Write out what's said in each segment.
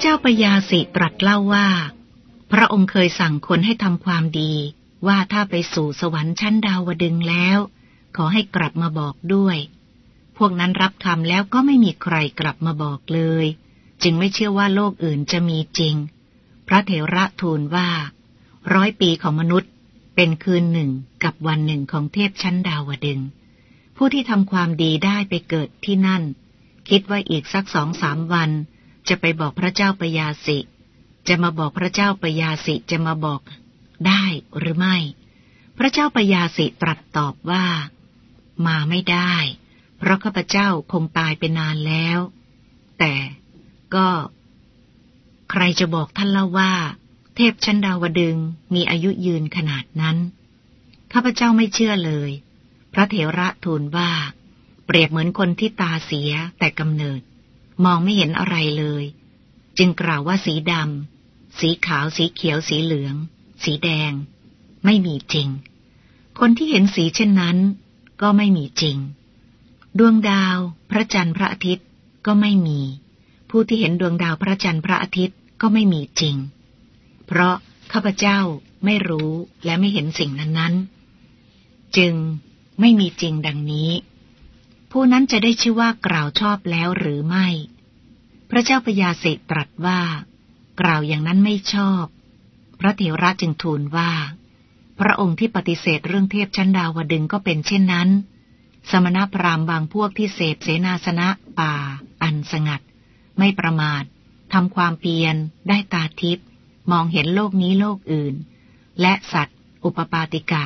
เจ้าปยาสิตรัสเล่าว่า พระองค์เคยสั่งคนให้ทำความดี ว่าถ้าไปสู่สวรรค์ชั้นดาวดึงแล้ว ขอให้กลับมาบอกด้วย พวกนั้นรับคำแล้วก็ไม่มีใครกลับมาบอกเลย จึงไม่เชื่อว่าโลกอื่นจะมีจริง พระเถระทูลว่า ร้อยปีของมนุษย์ เป็นคืนหนึ่งกับวันหนึ่งของเทพชั้นดาวดึง ผู้ที่ทำความดีได้ไปเกิดที่นั่น คิดว่าอีกสักสองสามวัน จะไปบอกพระเจ้าปยาสิ จะมาบอกพระเจ้าปยาสิจะมาบอกได้หรือไม่ พระเจ้าปยาสิตรัสตอบว่า มาไม่ได้ เพราะข้าพเจ้าคงตายไปนานแล้ว แต่ก็ ใครจะบอกท่านเล่าว่า เทพชั้นดาวดึงมีอายุยืนขนาดนั้น ข้าพเจ้าไม่เชื่อเลย พระเถระทูลว่า เปรียบเหมือนคนที่ตาเสียแต่กำเนิด มองไม่เห็นอะไรเลย จึงกล่าวว่าสีดำ สีขาว สีเขียว สีเหลือง สีแดง ไม่มีจริง คนที่เห็นสีเช่นนั้น ก็ไม่มีจริง ดวงดาว พระจันทร์พระอาทิตย์ก็ไม่มี ผู้ที่เห็นดวงดาวพระจันทร์พระอาทิตย์ก็ไม่มีจริง เพราะข้าพเจ้าไม่รู้และไม่เห็นสิ่งนั้นๆ จึงไม่มีจริงดังนี้ ผู้นั้นจะได้ชื่อว่ากล่าวชอบแล้วหรือไม่ พระเจ้าพญาสิตรัสว่า กล่าวอย่างนั้นไม่ชอบ พระเถระจึงทูลว่า พระองค์ที่ปฏิเสธเรื่องเทพชั้นดาวดึงก็เป็นเช่นนั้น สมณพราหมณ์บางพวกที่เสพเสนาสนะป่า อันสงัด ไม่ประมาททำความเพียรได้ตาทิพย์มองเห็นโลกนี้โลกอื่น และสัตว์ อุปปาติกะ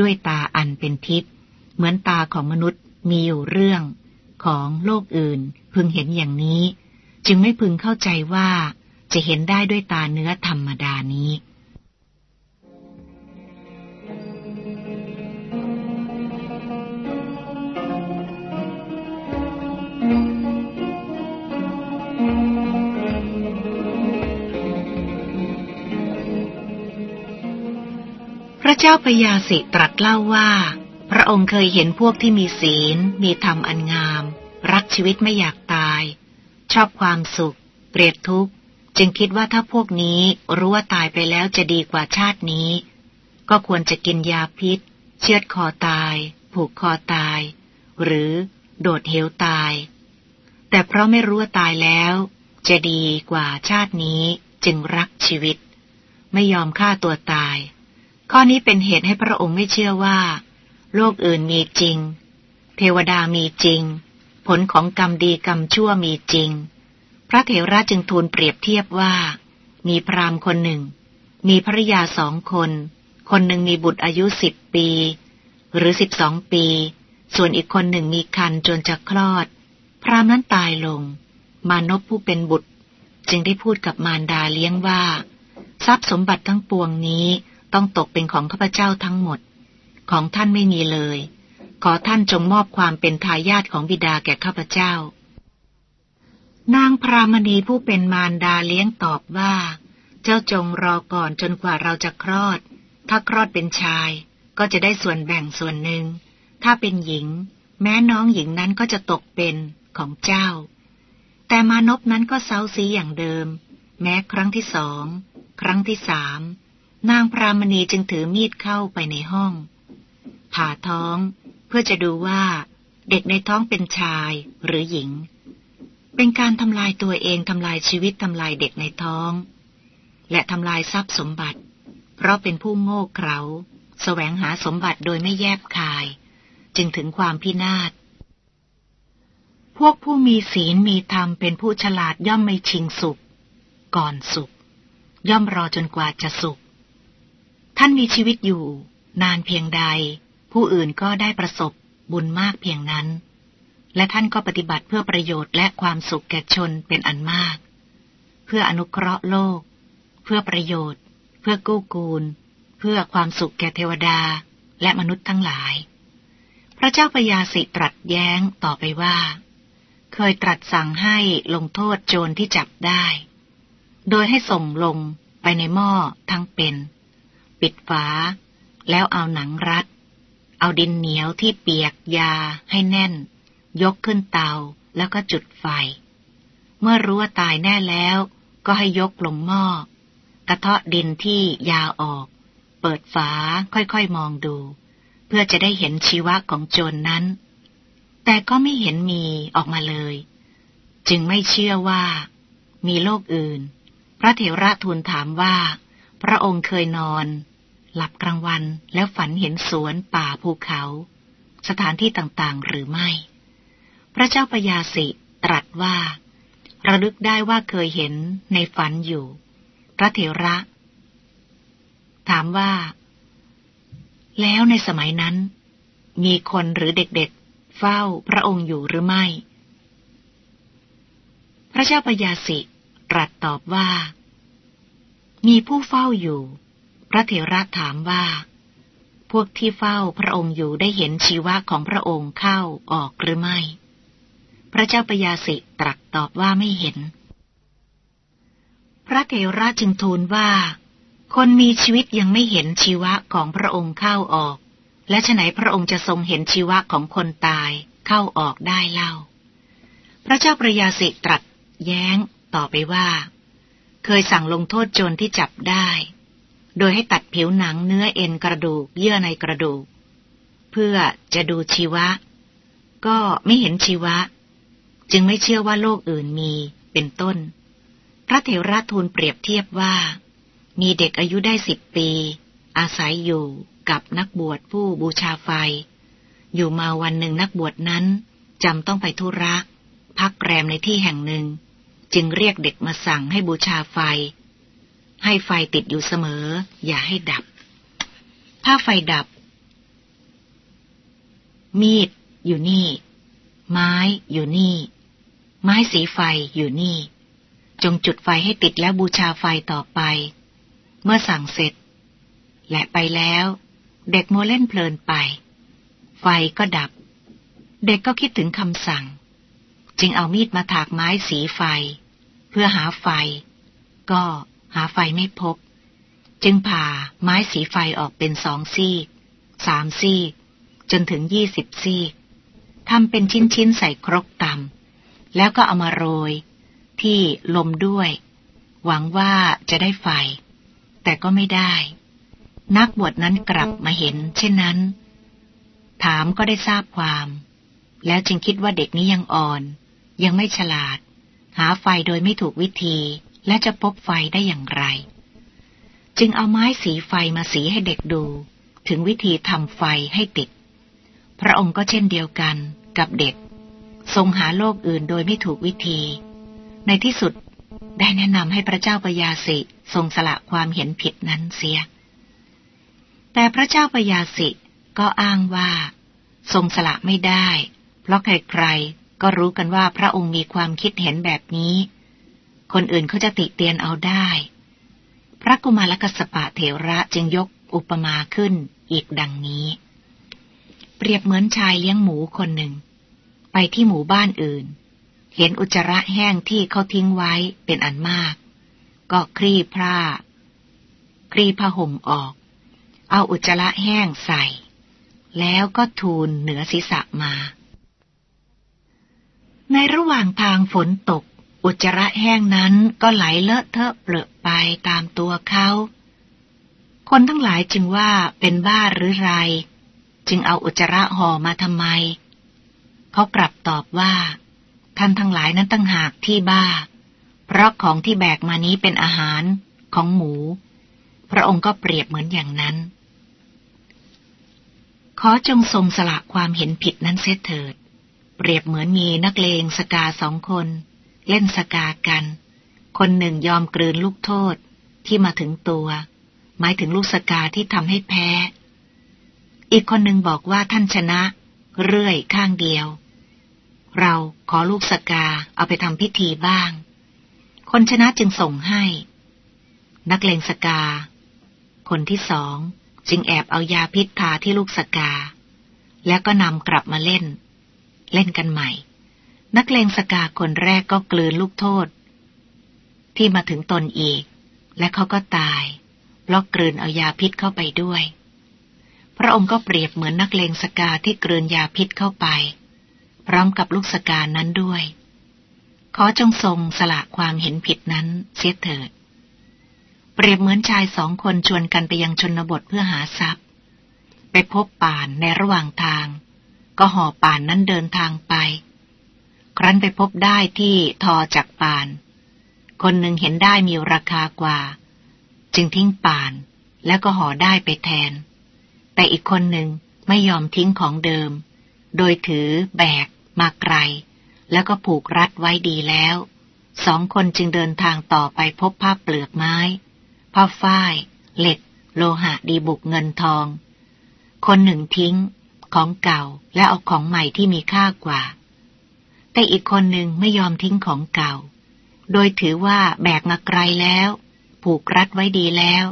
ด้วยตาอันเป็นทิพย์เหมือนตาของมนุษย์ มีอยู่เรื่องของโลกอื่น พึงเห็นอย่างนี้ จึงไม่พึงเข้าใจว่าจะเห็นได้ด้วยตาเนื้อธรรมดานี้พระเจ้าพยาสิตรัสเล่าว่า พระองค์เคยเห็นพวกที่มีศีล มีธรรมอันงาม รักชีวิตไม่อยากตาย ชอบความสุขเปรียดทุกข์ จึงคิดว่าถ้าพวกนี้รู้ว่าตายไปแล้วจะดีกว่าชาตินี้ ก็ควรจะกินยาพิษ เชือดคอตาย ผูกคอตาย หรือโดดเหวตาย แต่เพราะไม่รู้ว่าตายแล้ว จะดีกว่าชาตินี้จึงรักชีวิต ไม่ยอมฆ่าตัวตาย ข้อนี้เป็นเหตุให้พระองค์ไม่เชื่อว่า โลกอื่นมีจริง เทวดามีจริง ผลของกรรมดีกรรมชั่วมีจริง พระเถระจึงทูลเปรียบเทียบว่า มีพราหมณ์คนหนึ่ง มีภรรยาสองคน คนหนึ่งมีบุตรอายุสิบปี หรือสิบสองปี ส่วนอีกคนหนึ่งมีคันจนจะคลอด พราหมณ์นั้นตายลง มานพผู้เป็นบุตร จึงได้พูดกับมารดาเลี้ยงว่า ทรัพย์สมบัติทั้งปวงนี้ต้องตกเป็นของข้าพเจ้าทั้งหมด ของท่านไม่มีเลย ขอท่านจงมอบความเป็นทายาทของบิดาแก่ข้าพเจ้า นางพรามณีผู้เป็นมารดาเลี้ยงตอบว่า เจ้าจงรอก่อนจนกว่าเราจะคลอด ถ้าคลอดเป็นชาย ก็จะได้ส่วนแบ่งส่วนหนึ่ง ถ้าเป็นหญิง แม้น้องหญิงนั้นก็จะตกเป็นของเจ้า แต่มานพนั้นก็เซาซีอย่างเดิม แม้ครั้งที่สอง ครั้งที่สามนางพรามณีจึงถือมีดเข้าไปในห้อง ผ่าท้อง เพื่อจะดูว่าเด็กในท้องเป็นชายหรือหญิง เป็นการทำลายตัวเองทำลายชีวิตทำลายเด็กในท้อง และทำลายทรัพย์สมบัติ เพราะเป็นผู้โง่เขลาแสวงหาสมบัติโดยไม่แยบคาย จึงถึงความพินาศ พวกผู้มีศีลมีธรรมเป็นผู้ฉลาดย่อมไม่ชิงสุข ก่อนสุข ย่อมรอจนกว่าจะสุข ท่านมีชีวิตอยู่ นานเพียงใด ผู้อื่นก็ได้ประสบบุญมากเพียงนั้น และท่านก็ปฏิบัติเพื่อประโยชน์และความสุขแก่ชนเป็นอันมาก เพื่ออนุเคราะห์โลก เพื่อประโยชน์ เพื่อกู้กูล เพื่อความสุขแก่เทวดาและมนุษย์ทั้งหลาย พระเจ้าพยาสิตรัสแย้งต่อไปว่า เคยตรัสสั่งให้ลงโทษโจรที่จับได้ โดยให้ส่งลงไปในหม้อทั้งเป็น ปิดฝา แล้วเอาหนังรัด เอาดินเหนียวที่เปียกยาให้แน่น ยกขึ้นเตาแล้วก็จุดไฟ เมื่อรู้ว่าตายแน่แล้ว ก็ให้ยกลงหม้อ กระเทาะดินที่ยาออก เปิดฝาค่อยๆมองดู เพื่อจะได้เห็นชีวะของโจรนนั้น แต่ก็ไม่เห็นมีออกมาเลย จึงไม่เชื่อว่า มีโลกอื่น พระเถระทูลถามว่า พระองค์เคยนอน หลับกลางวันแล้วฝันเห็นสวนป่าภูเขา สถานที่ต่างๆหรือไม่ พระเจ้าปยาสิตรัสว่า ระลึกได้ว่าเคยเห็นในฝันอยู่ พระเถระ ถามว่า แล้วในสมัยนั้น มีคนหรือเด็กๆ เฝ้าพระองค์อยู่หรือไม่ พระเจ้าปยาสิตรัสตอบว่า มีผู้เฝ้าอยู่ ระเถระถามว่า พวกที่เฝ้าพระองค์อยู่ได้เห็นชีวะของพระองค์เข้าออกหรือไม่ พระเจ้าปยาสิตรัสตอบว่าไม่เห็น พระเถระจึงทูลว่า คนมีชีวิตยังไม่เห็นชีวะของพระองค์เข้าออก และฉไหนพระองค์จะทรงเห็นชีวะของคนตายเข้าออกได้เล่า พระเจ้าปยาสิตรัสแย้งต่อไปว่า เคยสั่งลงโทษโจรที่จับได้ โดยให้ตัดผิวหนังเนื้อเอ็นกระดูกเยื่อในกระดูก เพื่อจะดูชีวะ ก็ไม่เห็นชีวะ จึงไม่เชื่อว่าโลกอื่นมีเป็นต้น พระเถระทูลเปรียบเทียบว่า มีเด็กอายุได้สิบปี อาศัยอยู่กับนักบวชผู้บูชาไฟ อยู่มาวันหนึ่งนักบวชนั้นจำต้องไปธุระ พักแรมในที่แห่งหนึ่ง จึงเรียกเด็กมาสั่งให้บูชาไฟ ให้ไฟติดอยู่เสมอ อย่าให้ดับ ถ้าไฟดับ มีดอยู่นี่ ไม้อยู่นี่ ไม้สีไฟอยู่นี่ จงจุดไฟให้ติดแล้วบูชาไฟต่อไป เมื่อสั่งเสร็จ และไปแล้ว เด็กโมเล่นเพลินไป ไฟก็ดับ เด็กก็คิดถึงคำสั่ง จึงเอามีดมาถากไม้สีไฟ เพื่อหาไฟ ก็ หาไฟไม่พบ จึงผ่าไม้สีไฟออกเป็นสองซีกสามซีกจนถึงยี่สิบซีกทำเป็นชิ้นๆใส่ครกตำแล้วก็เอามาโรย ที่ลมด้วย หวังว่าจะได้ไฟ แต่ก็ไม่ได้ นักบวชนั้นกลับมาเห็น เช่นนั้น ถามก็ได้ทราบความ แล้วจึงคิดว่าเด็กนี้ยังอ่อน ยังไม่ฉลาด หาไฟโดยไม่ถูกวิธี และจะพบไฟได้อย่างไร จึงเอาไม้สีไฟมาสีให้เด็กดู ถึงวิธีทำไฟให้ติด พระองค์ก็เช่นเดียวกันกับเด็ก ทรงหาโลกอื่นโดยไม่ถูกวิธี ในที่สุดได้แนะนำให้พระเจ้าปยาสิทรงสละความเห็นผิดนั้นเสีย แต่พระเจ้าปยาสิก็อ้างว่า ทรงสละไม่ได้ เพราะใครๆก็รู้กันว่าพระองค์มีความคิดเห็นแบบนี้ คนอื่นเขาจะติเตียนเอาได้ พระกุมารกัสปะเถระจึงยกอุปมาขึ้นอีกดังนี้ เปรียบเหมือนชายเลี้ยงหมูคนหนึ่ง ไปที่หมู่บ้านอื่น เห็นอุจจาระแห้งที่เขาทิ้งไว้เป็นอันมาก ก็คลี่ผ้า คลี่ผ้าห่มออก เอาอุจจาระแห้งใส่ แล้วก็ทูลเหนือศีรษะมา ในระหว่างทางฝนตก อุจจาระแห้งนั้นก็ไหลเลอะเทอะเปรอไปตามตัวเขา คนทั้งหลายจึงว่าเป็นบ้าหรือไร จึงเอาอุจจาระห่อมาทำไม เขากลับตอบว่า ท่านทั้งหลายนั้นตั้งหากที่บ้า เพราะของที่แบกมานี้เป็นอาหารของหมู พระองค์ก็เปรียบเหมือนอย่างนั้น ขอจงทรงสละความเห็นผิดนั้นเสียเถิด เปรียบเหมือนมีนักเลงสกาสองคน เล่นสกากัน คนหนึ่งยอมกลืนลูกโทษที่มาถึงตัว หมายถึงลูกสกาที่ทำให้แพ้ อีกคนหนึ่งบอกว่าท่านชนะ เรื่อยข้างเดียว เราขอลูกสกาเอาไปทำพิธีบ้าง คนชนะจึงส่งให้ นักเลงสกา คนที่สองจึงแอบเอายาพิษทาที่ลูกสกา แล้วก็นำกลับมาเล่น เล่นกันใหม่ นักเลงสกาคนแรกก็กลืนลูกโทษ ที่มาถึงตนอีก และเขาก็ตายเพราะกลืนเอายาพิษเข้าไปด้วย พระองค์ก็เปรียบเหมือนนักเลงสกาที่กลืนยาพิษเข้าไป พร้อมกับลูกสกานั้นด้วย ขอจงทรงสละความเห็นผิดนั้นเสียเถิด เปรียบเหมือนชายสองคนชวนกันไปยังชนบทเพื่อหาทรัพย์ ไปพบป่านในระหว่างทาง ก็ห่อป่านนั้นเดินทางไป ครั้นไปพบได้ที่ทอจากปาน คนหนึ่งเห็นได้มีราคากว่า จึงทิ้งปานแล้วก็ห่อได้ไปแทน แต่อีกคนหนึ่งไม่ยอมทิ้งของเดิม โดยถือแบก มาไกล แล้วก็ผูกรัดไว้ดีแล้ว สองคนจึงเดินทางต่อไปพบผ้าเปลือกไม้ ผ้าฝ้าย เหล็ก โลหะดีบุกเงินทอง คนหนึ่งทิ้ง ของเก่าและเอาของใหม่ที่มีค่ากว่า แต่อีกคนหนึ่งไม่ยอมทิ้งของเก่า โดยถือว่าแบกมาไกลแล้ว ผูกรัดไว้ดีแล้ว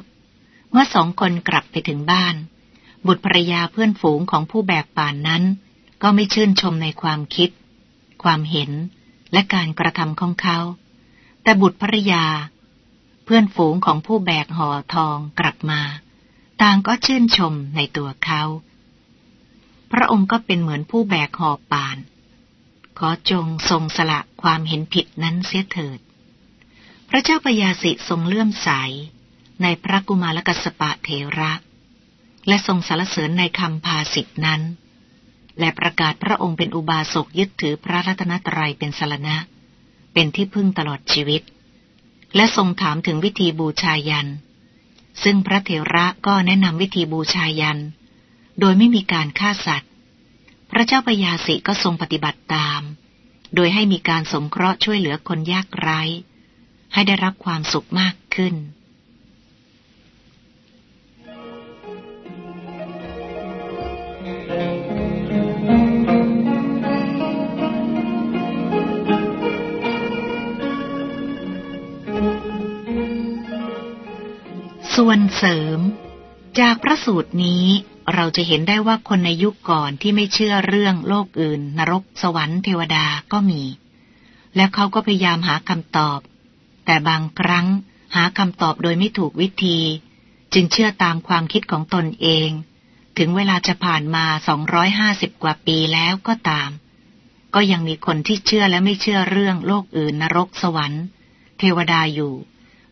เมื่อสองคนกลับไปถึงบ้าน บุตรภรยาเพื่อนฝูงของผู้แบกป่านนั้น ก็ไม่ชื่นชมในความคิด ความเห็นและการกระทำของเขา แต่บุตรภรยา เพื่อนฝูงของผู้แบกห่อทองกลับมา ต่างก็ชื่นชมในตัวเขา พระองค์ก็เป็นเหมือนผู้แบกห่อป่าน ขอจงทรงสละความเห็นผิดนั้นเสียเถิด พระเจ้าปยาสิทรงเลื่อมใส ในพระกุมารกัสปะเทระ และทรงสรรเสริญในคำพาสิทธนั้น และประกาศพระองค์เป็นอุบาสกยึดถือพระรัตนตรัยเป็นสรณะ เป็นที่พึ่งตลอดชีวิต และทรงถามถึงวิธีบูชายัน ซึ่งพระเถระก็แนะนำวิธีบูชายัน โดยไม่มีการฆ่าสัตว์ พระเจ้าปยาสิก็ทรงปฏิบัติตาม โดยให้มีการสงเคราะห์ช่วยเหลือคนยากไร้ ให้ได้รับความสุขมากขึ้นส่วนเสริม จากพระสูตรนี้ เราจะเห็นได้ว่าคนในยุคก่อนที่ไม่เชื่อเรื่องโลกอื่น นรก สวรรค์เทวดาก็มี และเขาก็พยายามหาคำตอบ แต่บางครั้งหาคำตอบโดยไม่ถูกวิธี จึงเชื่อตามความคิดของตนเอง ถึงเวลาจะผ่านมา 250 กว่าปีแล้วก็ตาม ก็ยังมีคนที่เชื่อและไม่เชื่อเรื่องโลกอื่นนรกสวรรค์ เทวดาอยู่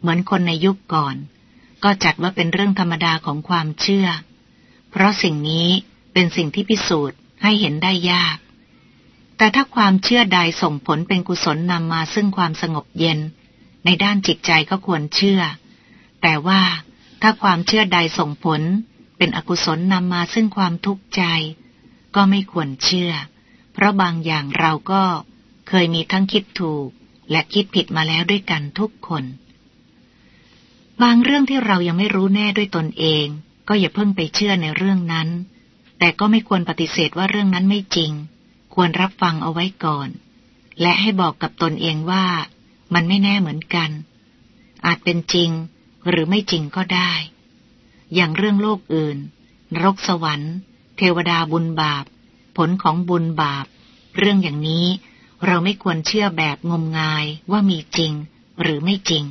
เหมือนคนในยุคก่อน ก็จัดว่าเป็นเรื่องธรรมดาของความเชื่อ เพราะสิ่งนี้เป็นสิ่งที่พิสูจน์ให้เห็นได้ยาก แต่ถ้าความเชื่อใดส่งผลเป็นกุศลนำมาซึ่งความสงบเย็น ในด้านจิตใจก็ควรเชื่อ แต่ว่าถ้าความเชื่อใดส่งผล เป็นอกุศลนำมาซึ่งความทุกข์ใจ ก็ไม่ควรเชื่อ เพราะบางอย่างเราก็เคยมีทั้งคิดถูกและคิดผิดมาแล้วด้วยกันทุกคน บางเรื่องที่เรายังไม่รู้แน่ด้วยตนเอง ก็อย่าเพิ่งไปเชื่อในเรื่องนั้น แต่ก็ไม่ควรปฏิเสธว่าเรื่องนั้นไม่จริง ควรรับฟังเอาไว้ก่อน และให้บอกกับตนเองว่ามันไม่แน่เหมือนกัน อาจเป็นจริงหรือไม่จริงก็ได้ อย่างเรื่องโลกอื่นนรกสวรรค์ เทวดาบุญบาป ผลของบุญบาป เรื่องอย่างนี้เราไม่ควรเชื่อแบบงมงายว่ามีจริงหรือไม่จริง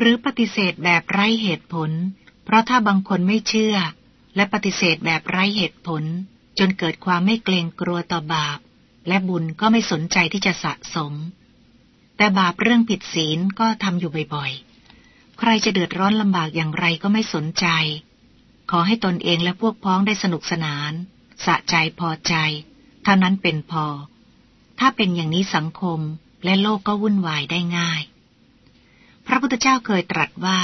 หรือปฏิเสธแบบไร้เหตุผล เพราะถ้าบางคนไม่เชื่อ และปฏิเสธแบบไร้เหตุผล จนเกิดความไม่เกรงกลัวต่อบาป และบุญก็ไม่สนใจที่จะสะสม แต่บาปเรื่องผิดศีลก็ทำอยู่บ่อยๆ ใครจะเดือดร้อนลำบากอย่างไรก็ไม่สนใจ ขอให้ตนเองและพวกพ้องได้สนุกสนาน สะใจพอใจ เท่านั้นเป็นพอ ถ้าเป็นอย่างนี้สังคมและโลกก็วุ่นวายได้ง่าย ระพุทธเจ้าเคยตรัสว่า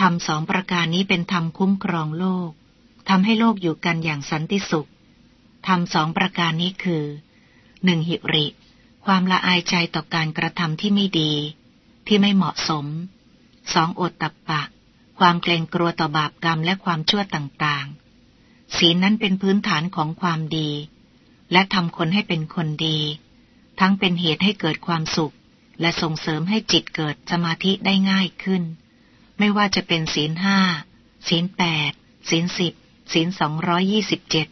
ทำสองประการนี้เป็นธรรมคุ้มครองโลกทำให้โลกอยู่กันอย่างสันติสุขทำสองประการนี้คือหนึ่งหิริ ความละอายใจต่อการกระทำที่ไม่ดี ที่ไม่เหมาะสมสองอดตับปะ ความเกรงกลัวต่อบาปกรรมและความชั่วต่างๆ ศีลนั้นเป็นพื้นฐานของความดี และทำคนให้เป็นคนดี ทั้งเป็นเหตุให้เกิดความสุข และส่งเสริมให้จิตเกิดสมาธิได้ง่ายขึ้น ไม่ว่าจะเป็นศีลห้าศีลแปดศีลสิบศีลสองร้อยยี่สิบเจ็ด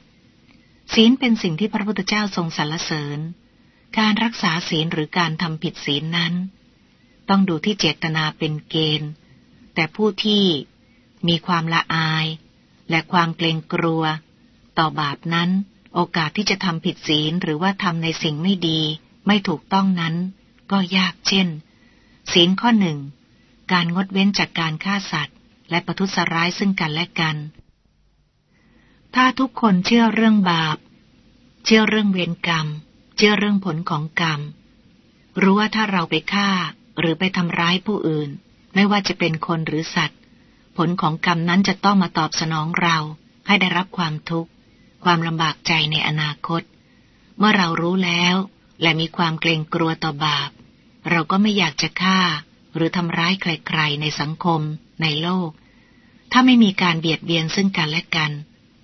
ศีลเป็นสิ่งที่พระพุทธเจ้าทรงสรรเสริญ การรักษาศีลหรือการทำผิดศีลนั้น ต้องดูที่เจตนาเป็นเกณฑ์ แต่ผู้ที่มีความละอาย และความเกรงกลัว ต่อบาปนั้น โอกาสที่จะทำผิดศีลหรือว่าทำในสิ่งไม่ดี ไม่ถูกต้องนั้น ก็ยากเช่น ศีลข้อหนึ่ง การงดเว้นจากการฆ่าสัตว์ และประทุษร้ายซึ่งกันและกัน ถ้าทุกคนเชื่อเรื่องบาป เชื่อเรื่องเวรกรรม เชื่อเรื่องผลของกรรม รู้ว่าถ้าเราไปฆ่าหรือไปทำร้ายผู้อื่น ไม่ว่าจะเป็นคนหรือสัตว์ ผลของกรรมนั้นจะต้องมาตอบสนองเรา ให้ได้รับความทุกข์ ความลำบากใจในอนาคต เมื่อเรารู้แล้ว และมีความเกรงกลัวต่อบาป เราก็ไม่อยากจะฆ่า หรือทำร้ายใครๆ ในสังคม ในโลก ถ้าไม่มีการเบียดเบียนซึ่งกันและกัน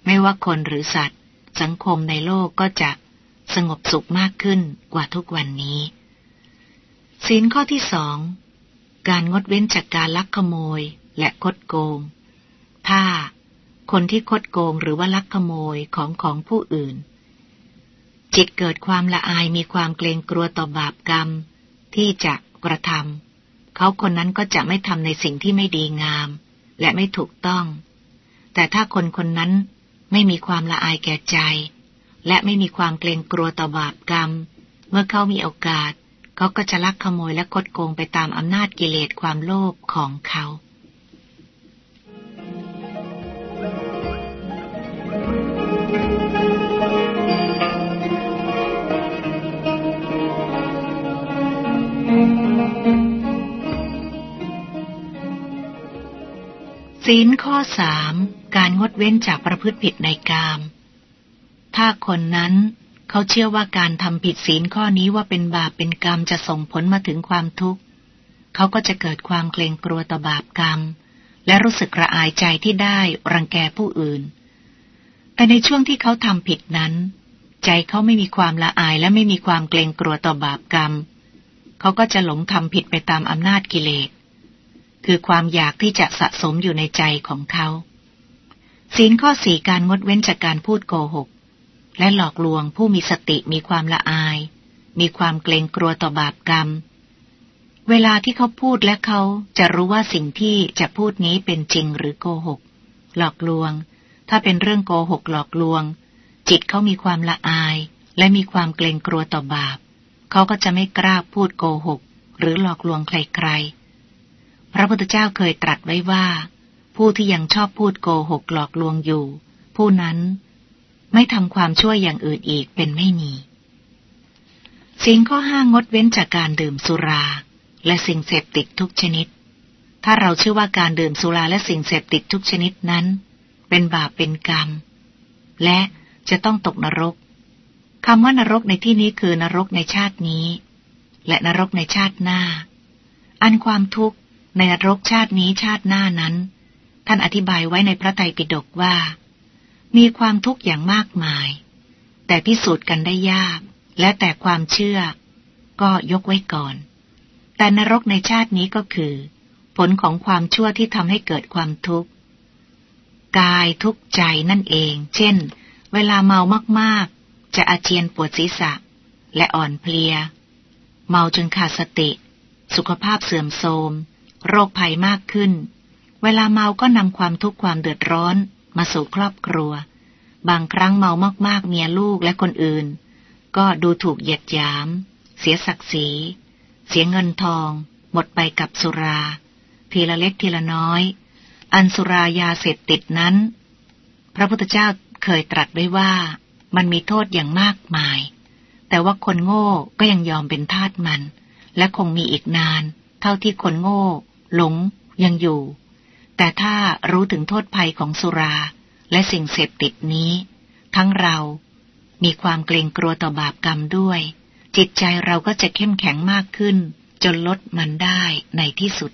ไม่ว่าคนหรือสัตว์ สังคมในโลกก็จะสงบสุขมากขึ้นกว่าทุกวันนี้ ศีลข้อที่สอง การงดเว้นจากการลักขโมยและคดโกง ถ้า คนที่คดโกงหรือว่าลักขโมยของของผู้อื่น จิตเกิดความละอายมีความเกรงกลัวต่อบาปกรรม ที่จะกระทำเขาคนนั้นก็จะไม่ทำในสิ่งที่ไม่ดีงาม และไม่ถูกต้อง แต่ถ้าคนคนนั้นไม่มีความละอายแก่ใจ และไม่มีความเกรงกลัวต่อบาปกรรม เมื่อเขามีโอกาส เขาก็จะลักขโมยและคดโกงไปตามอำนาจกิเลสความโลภของเขา ศีลข้อสามการงดเว้นจากประพฤติผิดในกาม ถ้าคนนั้นเขาเชื่อว่าการทำผิดศีลข้อนี้ว่าเป็นบาปเป็นกรรมจะส่งผลมาถึงความทุกข์ เขาก็จะเกิดความเกรงกลัวต่อบาปกรรม และรู้สึกระอายใจที่ได้รังแกผู้อื่น แต่ในช่วงที่เขาทำผิดนั้น ใจเขาไม่มีความละอายและไม่มีความเกรงกลัวต่อบาปกรรม เขาก็จะหลงทำผิดไปตามอำนาจกิเลส คือความอยากที่จะสะสมอยู่ในใจของเขา ศีลข้อสี่การงดเว้นจากการพูดโกหก และหลอกลวงผู้มีสติมีความละอาย มีความเกรงกลัวต่อบาปกรรม เวลาที่เขาพูดและเขาจะรู้ว่าสิ่งที่จะพูดนี้เป็นจริงหรือโกหก หลอกลวง ถ้าเป็นเรื่องโกหกหลอกลวง จิตเขามีความละอาย และมีความเกรงกลัวต่อบาป เขาก็จะไม่กล้าพูดโกหก หรือหลอกลวงใครๆ พระพุทธเจ้าเคยตรัสไว้ว่า ผู้ที่ยังชอบพูดโกหกหลอกลวงอยู่ ผู้นั้นไม่ทำความช่วยอย่างอื่นอีกเป็นไม่มี สิ่งข้อห้างดเว้นจากการดื่มสุรา และสิ่งเสพติดทุกชนิด ถ้าเราเชื่อว่าการดื่มสุราและสิ่งเสพติดทุกชนิดนั้น เป็นบาปเป็นกรรม และจะต้องตกนรกคำว่านรกในที่นี้คือนรกในชาตินี้ และนรกในชาติหน้า อันความทุกข์ ในนรกชาตินี้ชาติหน้านั้น ท่านอธิบายไว้ในพระไตรปิฎกว่า มีความทุกข์อย่างมากมาย แต่พิสูจน์กันได้ยาก และแต่ความเชื่อ ก็ยกไว้ก่อน แต่นรกในชาตินี้ก็คือ ผลของความชั่วที่ทำให้เกิดความทุกข์ กายทุกข์ใจนั่นเอง เช่น เวลาเมามากๆ จะอาเจียนปวดศีรษะ และอ่อนเพลีย เมาจนขาดสติ สุขภาพเสื่อมโทรม โรคภัยมากขึ้น เวลาเมาก็นำความทุกข์ความเดือดร้อนมาสู่ครอบครัว บางครั้งเมามากๆเมียลูกและคนอื่น ก็ดูถูกเหยียดหยาม เสียศักดิ์ศรี เสียเงินทอง หมดไปกับสุรา ทีละเล็กทีละน้อย อันสุรายาเสพติดนั้น พระพุทธเจ้าเคยตรัสไว้ว่ามันมีโทษอย่างมากมาย แต่ว่าคนโง่ก็ยังยอมเป็นทาสมัน และคงมีอีกนาน เท่าที่คนโง่ หลงยังอยู่ แต่ถ้ารู้ถึงโทษภัยของสุราและสิ่งเสพติดนี้ ทั้งเรามีความเกรงกลัวต่อบาปกรรมด้วย จิตใจเราก็จะเข้มแข็งมากขึ้น จนลดมันได้ในที่สุด